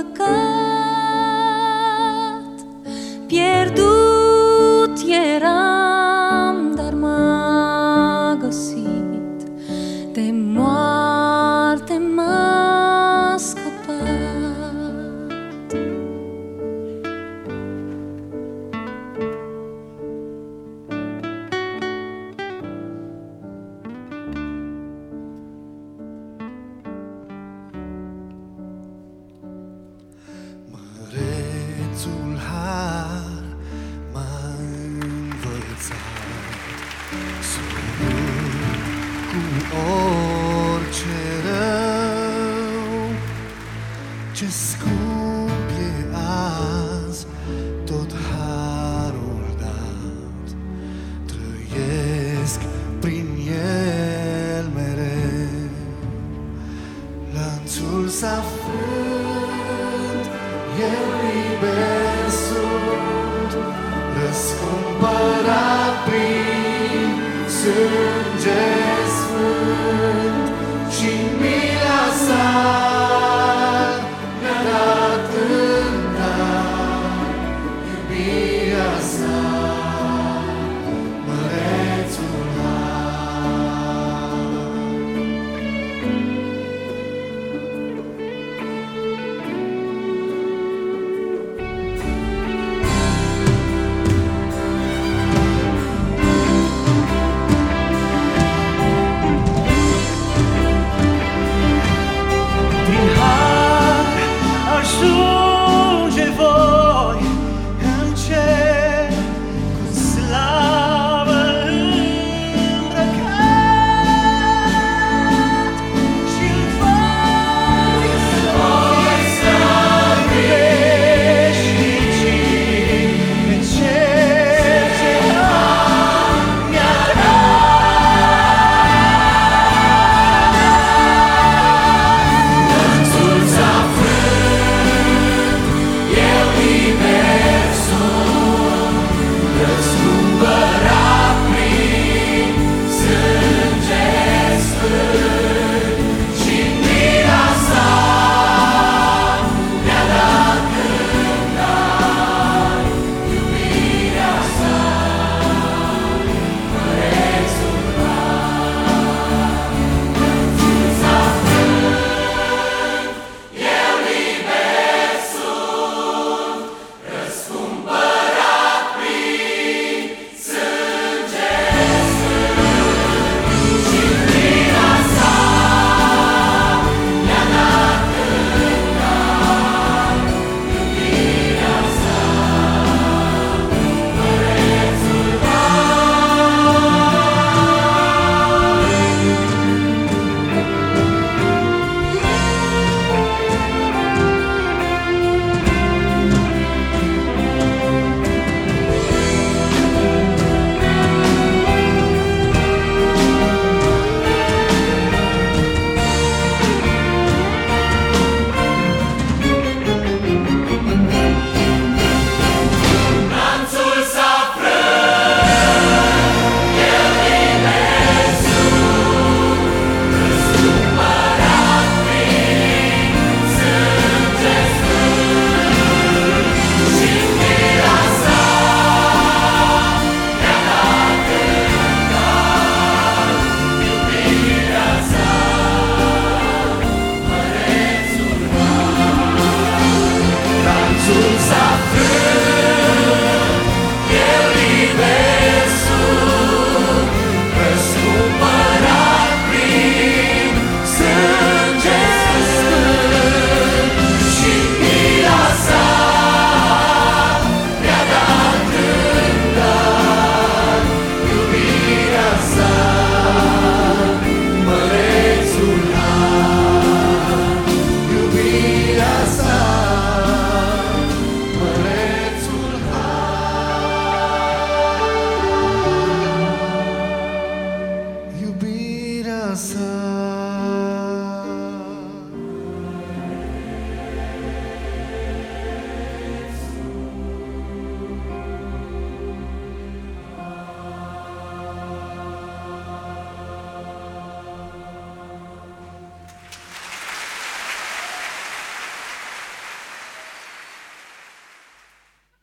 apakah Mărețul har m-a învățat. Să urât cu orice rău. Ce scump e azi tot harul dat. Trăiesc prin el mereu. Lanțul s-a frânt, Răscumpărat prin sânge